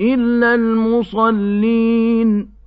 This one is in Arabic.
إِلَّا الْمُصَلِّينَ